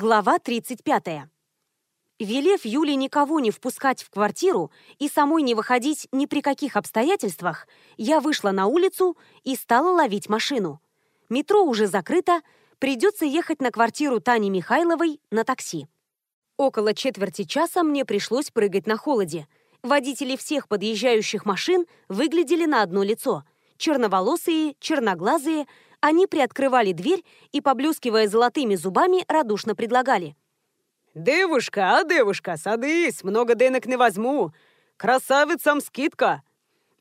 Глава 35. Велев Юле никого не впускать в квартиру и самой не выходить ни при каких обстоятельствах, я вышла на улицу и стала ловить машину. Метро уже закрыто, придется ехать на квартиру Тани Михайловой на такси. Около четверти часа мне пришлось прыгать на холоде. Водители всех подъезжающих машин выглядели на одно лицо. Черноволосые, черноглазые, они приоткрывали дверь и, поблескивая золотыми зубами, радушно предлагали. «Девушка, а девушка, садись, много денег не возьму. Красавицам скидка!»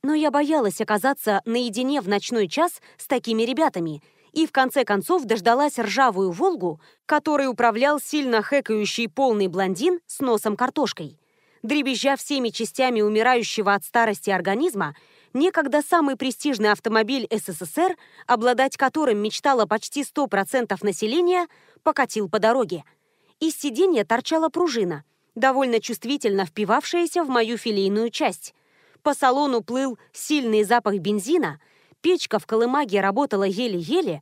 Но я боялась оказаться наедине в ночной час с такими ребятами и в конце концов дождалась ржавую «Волгу», которой управлял сильно хэкающий полный блондин с носом картошкой. Дребезжа всеми частями умирающего от старости организма, некогда самый престижный автомобиль СССР, обладать которым мечтало почти 100% населения, покатил по дороге. Из сиденья торчала пружина, довольно чувствительно впивавшаяся в мою филейную часть. По салону плыл сильный запах бензина, печка в колымаге работала еле-еле,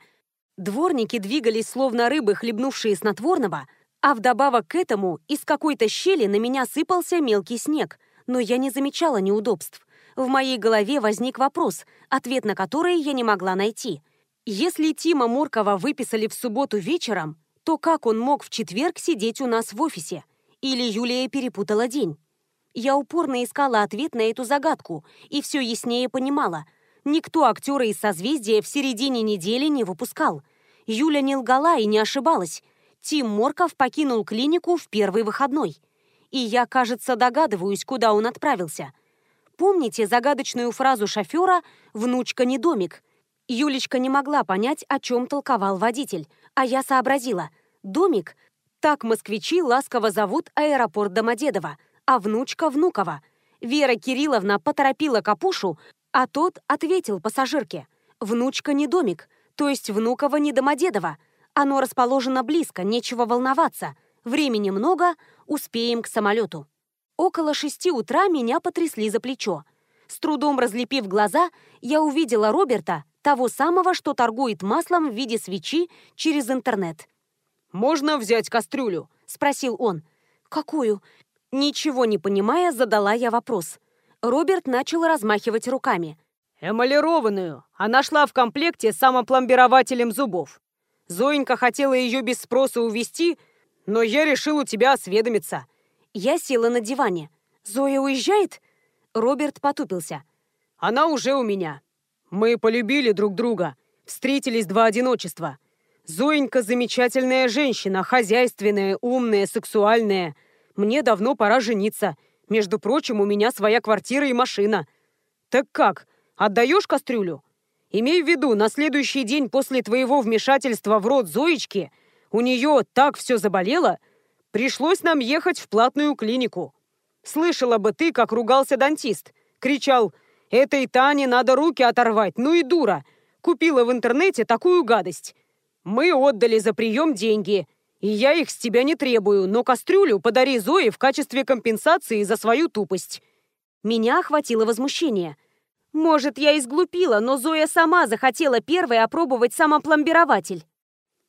дворники двигались словно рыбы, хлебнувшие снотворного, а вдобавок к этому из какой-то щели на меня сыпался мелкий снег, но я не замечала неудобств в моей голове возник вопрос, ответ на который я не могла найти. Если Тима Моркова выписали в субботу вечером, то как он мог в четверг сидеть у нас в офисе? Или Юлия перепутала день? Я упорно искала ответ на эту загадку и все яснее понимала. Никто актера из «Созвездия» в середине недели не выпускал. Юля не лгала и не ошибалась. Тим Морков покинул клинику в первый выходной. И я, кажется, догадываюсь, куда он отправился – Помните загадочную фразу шофера «внучка не домик»? Юлечка не могла понять, о чем толковал водитель, а я сообразила. «Домик» — так москвичи ласково зовут аэропорт Домодедово, а внучка — Внукова. Вера Кирилловна поторопила Капушу, а тот ответил пассажирке. «Внучка не домик, то есть Внуково не Домодедово. Оно расположено близко, нечего волноваться. Времени много, успеем к самолету». Около шести утра меня потрясли за плечо. С трудом разлепив глаза, я увидела Роберта, того самого, что торгует маслом в виде свечи через интернет. «Можно взять кастрюлю?» – спросил он. «Какую?» Ничего не понимая, задала я вопрос. Роберт начал размахивать руками. «Эмалированную. Она шла в комплекте с самопломбирователем зубов. Зоенька хотела ее без спроса увезти, но я решил у тебя осведомиться. Я села на диване. «Зоя уезжает?» Роберт потупился. «Она уже у меня. Мы полюбили друг друга. Встретились два одиночества. Зоенька замечательная женщина, хозяйственная, умная, сексуальная. Мне давно пора жениться. Между прочим, у меня своя квартира и машина. Так как, отдаешь кастрюлю? Имей в виду, на следующий день после твоего вмешательства в рот Зоечки у нее так все заболело, Пришлось нам ехать в платную клинику. Слышала бы ты, как ругался дантист. Кричал, этой Тане надо руки оторвать, ну и дура. Купила в интернете такую гадость. Мы отдали за прием деньги, и я их с тебя не требую, но кастрюлю подари Зое в качестве компенсации за свою тупость. Меня охватило возмущение. Может, я изглупила, но Зоя сама захотела первой опробовать самопломбирователь.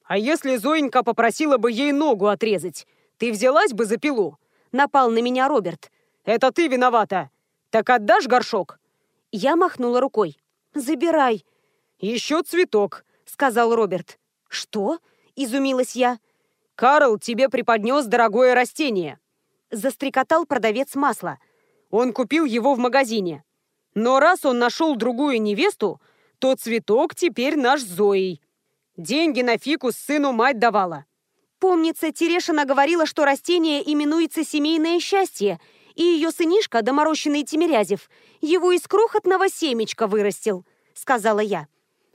А если Зоенька попросила бы ей ногу отрезать? Ты взялась бы за пилу?» Напал на меня Роберт. «Это ты виновата. Так отдашь горшок?» Я махнула рукой. «Забирай». «Еще цветок», — сказал Роберт. «Что?» — изумилась я. «Карл тебе преподнес дорогое растение», — застрекотал продавец масла. «Он купил его в магазине. Но раз он нашел другую невесту, то цветок теперь наш Зоей. Деньги на фикус сыну мать давала. Помнится, Терешина говорила, что растение именуется «семейное счастье», и ее сынишка, доморощенный Тимирязев, его из крохотного семечка вырастил, сказала я.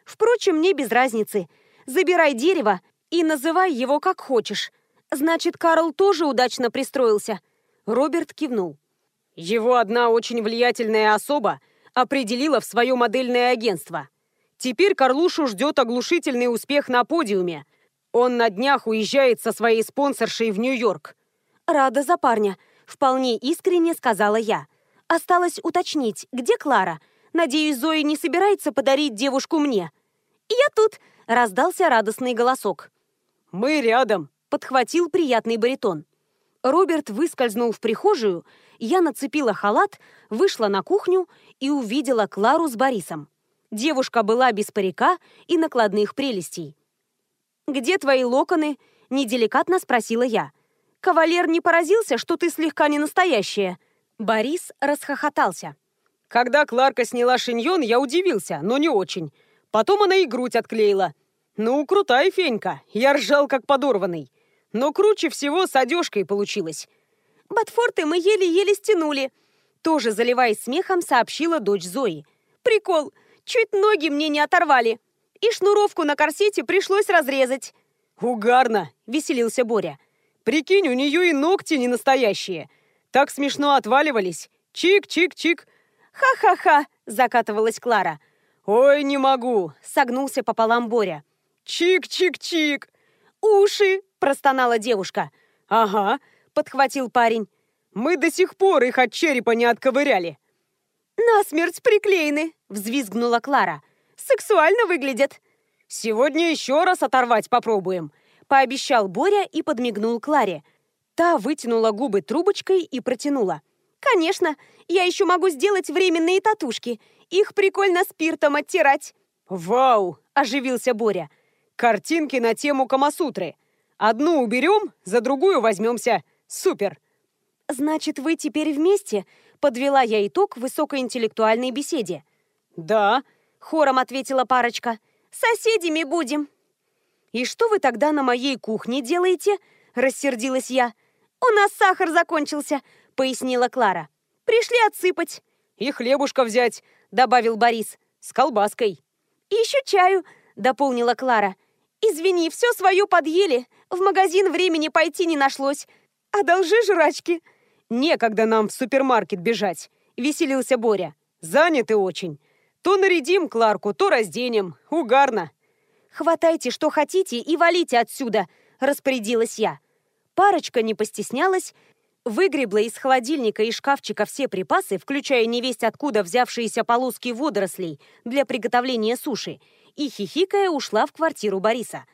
Впрочем, мне без разницы. Забирай дерево и называй его как хочешь. Значит, Карл тоже удачно пристроился. Роберт кивнул. Его одна очень влиятельная особа определила в свое модельное агентство. Теперь Карлушу ждет оглушительный успех на подиуме – он на днях уезжает со своей спонсоршей в Нью-Йорк. Рада за парня, вполне искренне сказала я. Осталось уточнить, где Клара? Надеюсь, Зоя не собирается подарить девушку мне. Я тут, раздался радостный голосок. Мы рядом, подхватил приятный баритон. Роберт выскользнул в прихожую, я нацепила халат, вышла на кухню и увидела Клару с Борисом. Девушка была без парика и накладных прелестей. «Где твои локоны?» – неделикатно спросила я. «Кавалер не поразился, что ты слегка не настоящая?» Борис расхохотался. Когда Кларка сняла шиньон, я удивился, но не очень. Потом она и грудь отклеила. Ну, крутая фенька, я ржал как подорванный. Но круче всего с одежкой получилось. «Ботфорты мы еле-еле стянули», — тоже заливаясь смехом, сообщила дочь Зои. «Прикол, чуть ноги мне не оторвали. И шнуровку на корсете пришлось разрезать». «Угарно!» — веселился Боря. «Прикинь, у нее и ногти не настоящие. Так смешно отваливались. Чик-чик-чик». «Ха-ха-ха!» — закатывалась Клара. «Ой, не могу!» — согнулся пополам Боря. «Чик-чик-чик!» «Уши!» — простонала девушка. «Ага!» — подхватил парень. «Мы до сих пор их от черепа не отковыряли!» «Насмерть приклеены!» — взвизгнула Клара. «Сексуально выглядят!» «Сегодня еще раз оторвать попробуем!» — пообещал Боря и подмигнул Кларе. Та вытянула губы трубочкой и протянула. «Конечно! Я еще могу сделать временные татушки. Их прикольно спиртом оттирать!» «Вау!» – оживился Боря. «Картинки на тему Камасутры. Одну уберем, за другую возьмемся. Супер!» «Значит, вы теперь вместе?» – подвела я итог высокоинтеллектуальной беседе. «Да», – хором ответила парочка. «Соседями будем». «И что вы тогда на моей кухне делаете?» – рассердилась я. «У нас сахар закончился», – пояснила Клара. «Пришли отсыпать». «И хлебушка взять», – добавил Борис, – «с колбаской». «И еще чаю», – дополнила Клара. «Извини, все свое подъели. В магазин времени пойти не нашлось. Одолжи жрачки». «Некогда нам в супермаркет бежать», – веселился Боря. «Заняты очень. То нарядим Кларку, то разденем. Угарно». «Хватайте, что хотите, и валите отсюда», – распорядилась я. Парочка не постеснялась, выгребла из холодильника и шкафчика все припасы, включая невесть откуда взявшиеся полоски водорослей для приготовления суши, и, хихикая, ушла в квартиру Бориса.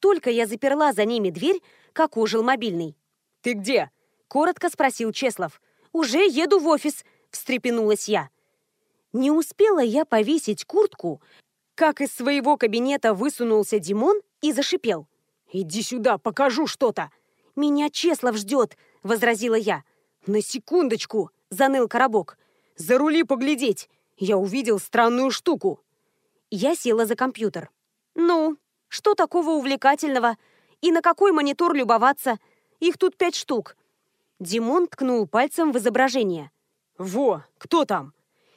Только я заперла за ними дверь, как ожил мобильный. «Ты где?» – коротко спросил Чеслов. «Уже еду в офис», – встрепенулась я. Не успела я повесить куртку, как из своего кабинета высунулся Димон и зашипел. «Иди сюда, покажу что-то!» «Меня Чеслов ждет!» — возразила я. «На секундочку!» — заныл коробок. «За рули поглядеть! Я увидел странную штуку!» Я села за компьютер. «Ну, что такого увлекательного? И на какой монитор любоваться? Их тут пять штук». Димон ткнул пальцем в изображение. «Во, кто там?»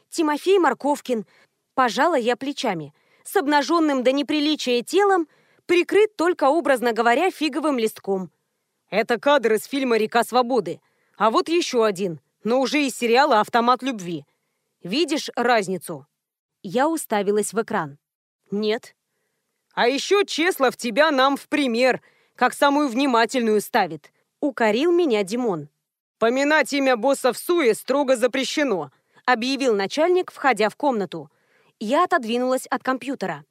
«Тимофей Марковкин». Пожала я плечами. С обнаженным до неприличия телом, прикрыт только, образно говоря, фиговым листком. Это кадр из фильма «Река свободы». А вот еще один, но уже из сериала «Автомат любви». Видишь разницу?» Я уставилась в экран. «Нет». «А еще Чеслов тебя нам в пример, как самую внимательную ставит», — укорил меня Димон. «Поминать имя босса в суе строго запрещено», — объявил начальник, входя в комнату. Я отодвинулась от компьютера.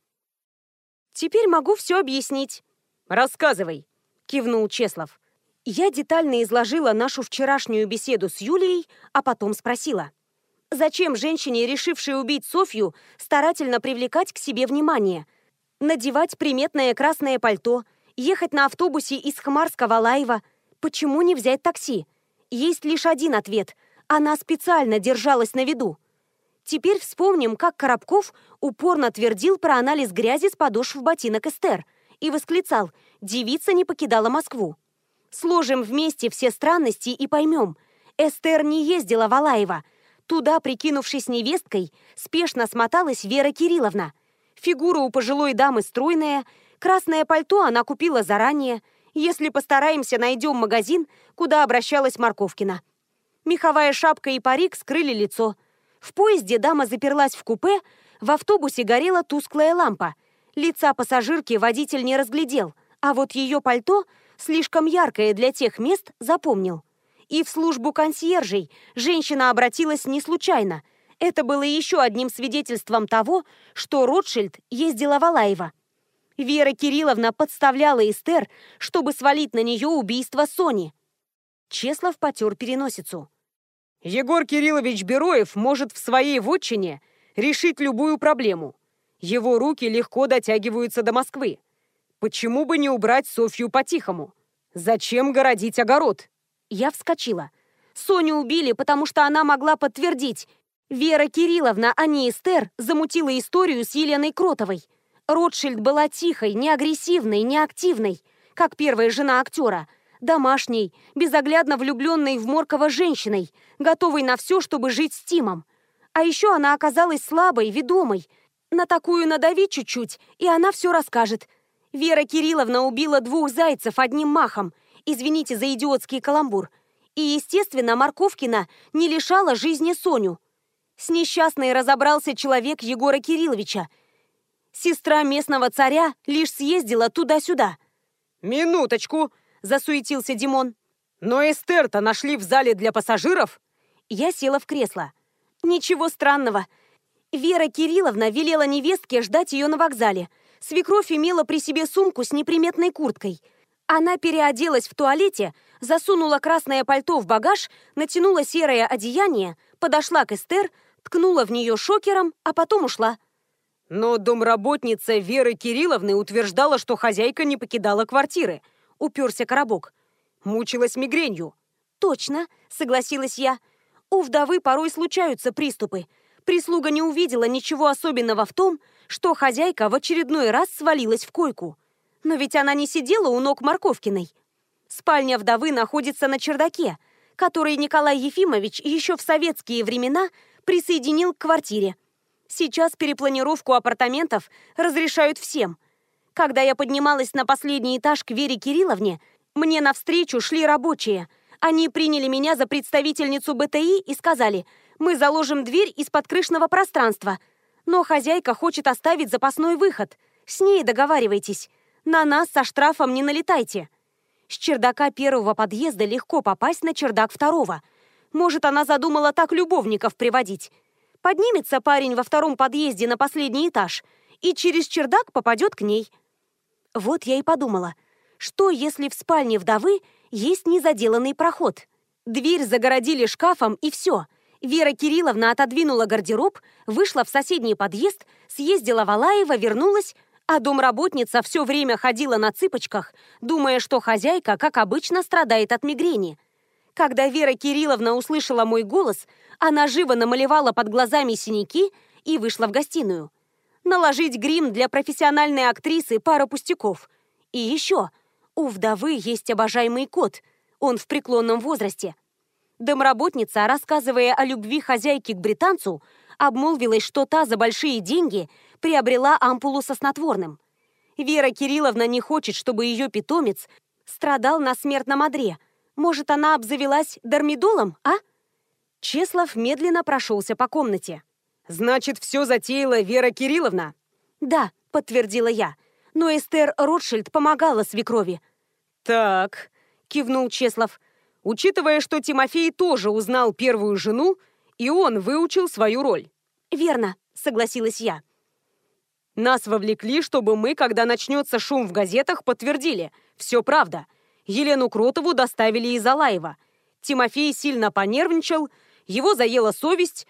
«Теперь могу все объяснить». «Рассказывай», — кивнул Чеслов. Я детально изложила нашу вчерашнюю беседу с Юлией, а потом спросила. Зачем женщине, решившей убить Софью, старательно привлекать к себе внимание? Надевать приметное красное пальто, ехать на автобусе из Хмарска в? Почему не взять такси? Есть лишь один ответ. Она специально держалась на виду. Теперь вспомним, как Коробков упорно твердил про анализ грязи с подошв ботинок Эстер и восклицал «Девица не покидала Москву». Сложим вместе все странности и поймем. Эстер не ездила в Алаево. Туда, прикинувшись невесткой, спешно смоталась Вера Кирилловна. Фигура у пожилой дамы стройная, красное пальто она купила заранее. Если постараемся, найдем магазин, куда обращалась Марковкина. Меховая шапка и парик скрыли лицо. В поезде дама заперлась в купе, в автобусе горела тусклая лампа. Лица пассажирки водитель не разглядел, а вот ее пальто – слишком яркое для тех мест, запомнил. И в службу консьержей женщина обратилась не случайно. Это было еще одним свидетельством того, что Ротшильд ездила в Алаево. Вера Кирилловна подставляла Эстер, чтобы свалить на нее убийство Сони. Чеслов потер переносицу. Егор Кириллович Бероев может в своей вотчине решить любую проблему. Его руки легко дотягиваются до Москвы. Почему бы не убрать Софью по-тихому? Зачем городить огород? Я вскочила. Соню убили, потому что она могла подтвердить. Вера Кирилловна, а не Эстер, замутила историю с Еленой Кротовой. Ротшильд была тихой, не агрессивной, не активной, как первая жена актера. Домашней, безоглядно влюбленной в Моркова женщиной, готовой на все, чтобы жить с Тимом. А еще она оказалась слабой, ведомой. На такую надави чуть-чуть, и она все расскажет. Вера Кирилловна убила двух зайцев одним махом. Извините за идиотский каламбур. И, естественно, Марковкина не лишала жизни Соню. С несчастной разобрался человек Егора Кирилловича. Сестра местного царя лишь съездила туда-сюда. «Минуточку!» – засуетился Димон. «Но Эстер-то нашли в зале для пассажиров?» Я села в кресло. «Ничего странного. Вера Кирилловна велела невестке ждать ее на вокзале. Свекровь имела при себе сумку с неприметной курткой. Она переоделась в туалете, засунула красное пальто в багаж, натянула серое одеяние, подошла к Эстер, ткнула в нее шокером, а потом ушла. Но домработница Веры Кирилловны утверждала, что хозяйка не покидала квартиры. Уперся коробок. Мучилась мигренью. «Точно», — согласилась я. «У вдовы порой случаются приступы. Прислуга не увидела ничего особенного в том, что хозяйка в очередной раз свалилась в койку. Но ведь она не сидела у ног Марковкиной. Спальня вдовы находится на чердаке, который Николай Ефимович еще в советские времена присоединил к квартире. Сейчас перепланировку апартаментов разрешают всем. Когда я поднималась на последний этаж к Вере Кирилловне, мне навстречу шли рабочие. Они приняли меня за представительницу БТИ и сказали, мы заложим дверь из подкрышного пространства. Но хозяйка хочет оставить запасной выход. С ней договаривайтесь. На нас со штрафом не налетайте. С чердака первого подъезда легко попасть на чердак второго. Может, она задумала так любовников приводить. Поднимется парень во втором подъезде на последний этаж и через чердак попадет к ней. Вот я и подумала, что если в спальне вдовы есть незаделанный проход? Дверь загородили шкафом и все. Вера Кирилловна отодвинула гардероб, вышла в соседний подъезд, съездила в Алаево, вернулась, а домработница все время ходила на цыпочках, думая, что хозяйка, как обычно, страдает от мигрени. Когда Вера Кирилловна услышала мой голос, она живо намалевала под глазами синяки и вышла в гостиную. Наложить грим для профессиональной актрисы – пара пустяков. И еще, у вдовы есть обожаемый кот, он в преклонном возрасте. Домработница, рассказывая о любви хозяйки к британцу, обмолвилась, что та за большие деньги приобрела ампулу со снотворным. Вера Кирилловна не хочет, чтобы ее питомец страдал на смертном одре. Может, она обзавелась дармидолом, а? Чеслов медленно прошелся по комнате. «Значит, все затеяла Вера Кирилловна?» «Да», — подтвердила я. «Но Эстер Ротшильд помогала свекрови». «Так», — кивнул Чеслов. «Учитывая, что Тимофей тоже узнал первую жену, и он выучил свою роль». «Верно», — согласилась я. «Нас вовлекли, чтобы мы, когда начнется шум в газетах, подтвердили. Все правда. Елену Кротову доставили из Алаева. Тимофей сильно понервничал, его заела совесть,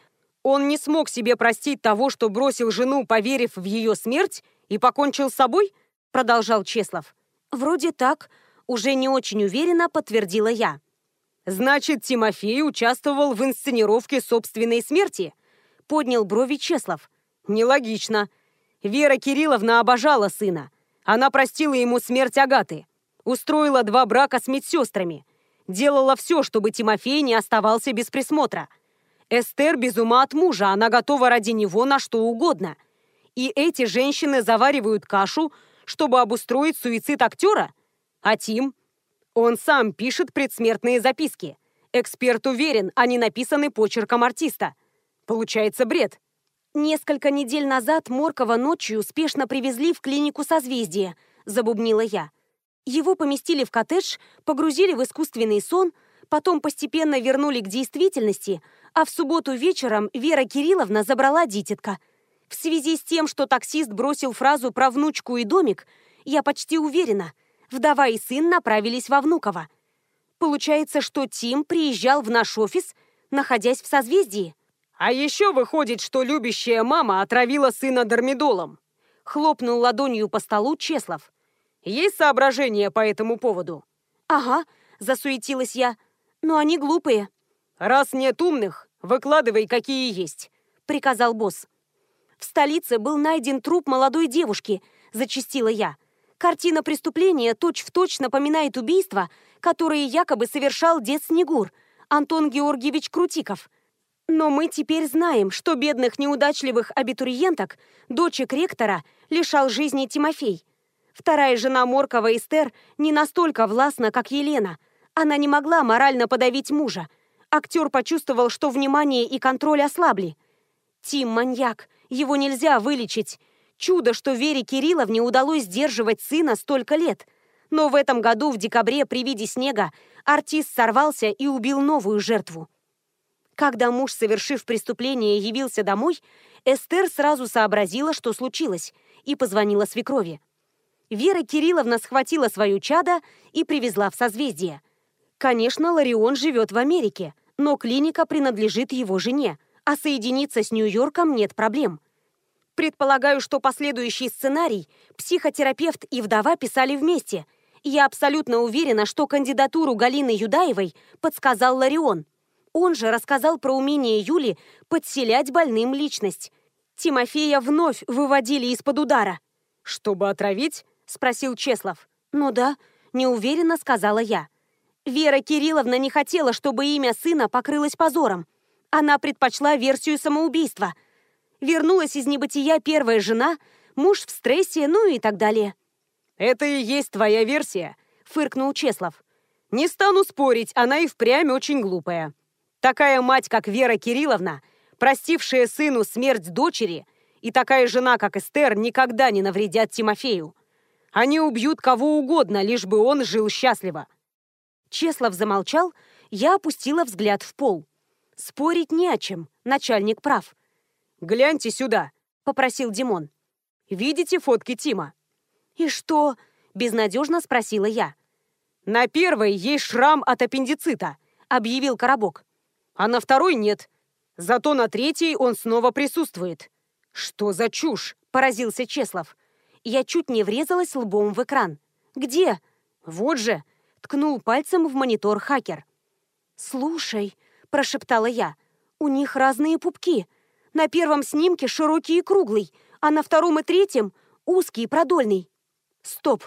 он не смог себе простить того, что бросил жену, поверив в ее смерть, и покончил с собой?» Продолжал Чеслов. «Вроде так», — уже не очень уверенно подтвердила я. «Значит, Тимофей участвовал в инсценировке собственной смерти?» Поднял брови Чеслов. «Нелогично. Вера Кирилловна обожала сына. Она простила ему смерть Агаты. Устроила два брака с медсестрами делала все, чтобы Тимофей не оставался без присмотра. Эстер без ума от мужа, она готова ради него на что угодно. И эти женщины заваривают кашу, чтобы обустроить суицид актера? А Тим? Он сам пишет предсмертные записки. Эксперт уверен, они написаны почерком артиста. Получается бред. Несколько недель назад Моркова ночью успешно привезли в клинику созвездия, забубнила я. Его поместили в коттедж, погрузили в искусственный сон, потом постепенно вернули к действительности, а в субботу вечером Вера Кирилловна забрала дитятка. В связи с тем, что таксист бросил фразу про внучку и домик, я почти уверена, вдова и сын направились во Внуково. Получается, что Тим приезжал в наш офис, находясь в созвездии. А еще выходит, что любящая мама отравила сына дармидолом. Хлопнул ладонью по столу Чеслов. Есть соображения по этому поводу? Ага, засуетилась я. Но они глупые. Раз нет умных, выкладывай, какие есть, приказал босс. В столице был найден труп молодой девушки, зачастила я. Картина преступления точь-в-точь точь напоминает убийство, которое якобы совершал дед Снегур, Антон Георгиевич Крутиков. Но мы теперь знаем, что бедных неудачливых абитуриенток, дочек ректора, лишал жизни Тимофей. Вторая жена Моркова Эстер не настолько властна, как Елена. Она не могла морально подавить мужа. Актер почувствовал, что внимание и контроль ослабли. Тим – маньяк, его нельзя вылечить. Чудо, что Вере Кирилловне удалось сдерживать сына столько лет. Но в этом году, в декабре, при виде снега, артист сорвался и убил новую жертву. Когда муж, совершив преступление, явился домой, Эстер сразу сообразила, что случилось, и позвонила свекрови. Вера Кирилловна схватила свою чадо и привезла в созвездие. Конечно, Ларион живет в Америке, но клиника принадлежит его жене, а соединиться с Нью-Йорком нет проблем. Предполагаю, что последующий сценарий психотерапевт и вдова писали вместе. Я абсолютно уверена, что кандидатуру Галины Юдаевой подсказал Ларион. Он же рассказал про умение Юли подселять больным личность. Тимофея вновь выводили из-под удара. «Чтобы отравить?» – спросил Чеслов. «Ну да», – неуверенно сказала я. Вера Кирилловна не хотела, чтобы имя сына покрылось позором. Она предпочла версию самоубийства – Вернулась из небытия первая жена, муж в стрессе, ну и так далее. «Это и есть твоя версия», — фыркнул Чеслов. «Не стану спорить, она и впрямь очень глупая. Такая мать, как Вера Кирилловна, простившая сыну смерть дочери, и такая жена, как Эстер, никогда не навредят Тимофею. Они убьют кого угодно, лишь бы он жил счастливо». Чеслов замолчал, я опустила взгляд в пол. Спорить не о чем, начальник прав. Гляньте сюда», — попросил Димон. «Видите фотки Тима?» «И что?» — безнадежно спросила я. «На первой есть шрам от аппендицита», — объявил Коробок. «А на второй нет. Зато на третьей он снова присутствует». «Что за чушь?» — поразился Чеслов. Я чуть не врезалась лбом в экран. «Где?» «Вот же!» — ткнул пальцем в монитор хакер. «Слушай», — прошептала я, — «у них разные пупки. На первом снимке широкий и круглый, а на втором и третьем узкий и продольный. Стоп.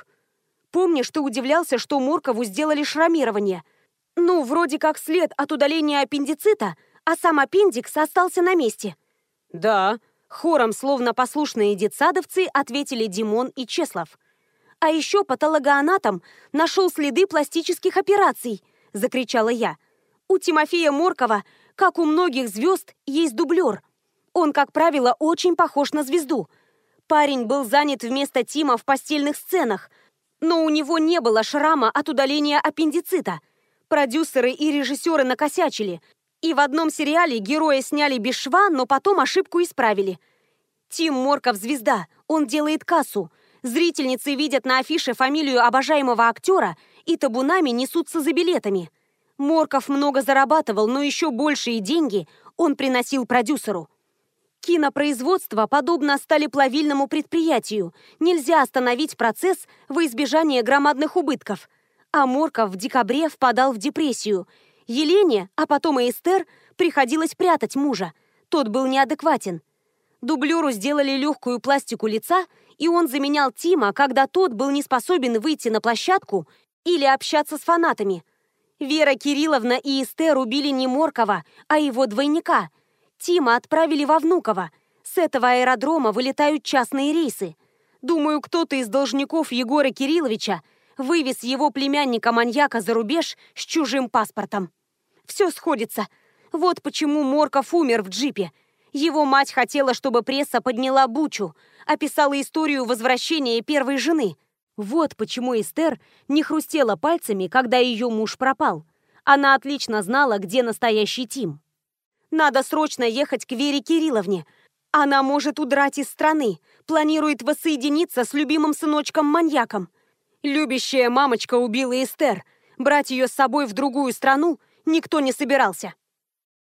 Помнишь, ты удивлялся, что Моркову сделали шрамирование? Ну, вроде как след от удаления аппендицита, а сам аппендикс остался на месте. Да, хором, словно послушные детсадовцы, ответили Димон и Чеслов. А еще патологоанатом нашел следы пластических операций, закричала я. У Тимофея Моркова, как у многих звезд, есть дублер – он, как правило, очень похож на звезду. Парень был занят вместо Тима в постельных сценах, но у него не было шрама от удаления аппендицита. Продюсеры и режиссеры накосячили, и в одном сериале героя сняли без шва, но потом ошибку исправили. Тим Морков звезда, он делает кассу. Зрительницы видят на афише фамилию обожаемого актера и табунами несутся за билетами. Морков много зарабатывал, но еще большие деньги он приносил продюсеру. Кинопроизводство подобно сталеплавильному предприятию. Нельзя остановить процесс во избежание громадных убытков. А Морков в декабре впадал в депрессию. Елене, а потом и Эстер, приходилось прятать мужа. Тот был неадекватен. Дублеру сделали легкую пластику лица, и он заменял Тима, когда тот был не способен выйти на площадку или общаться с фанатами. Вера Кирилловна и Эстер убили не Моркова, а его двойника – Тима отправили во Внуково. С этого аэродрома вылетают частные рейсы. Думаю, кто-то из должников Егора Кирилловича вывез его племянника-маньяка за рубеж с чужим паспортом. Все сходится. Вот почему Морков умер в джипе. Его мать хотела, чтобы пресса подняла бучу, описала историю возвращения первой жены. Вот почему Эстер не хрустела пальцами, когда ее муж пропал. Она отлично знала, где настоящий Тим. Надо срочно ехать к Вере Кирилловне. Она может удрать из страны, планирует воссоединиться с любимым сыночком-маньяком. Любящая мамочка убила Эстер. Брать ее с собой в другую страну никто не собирался.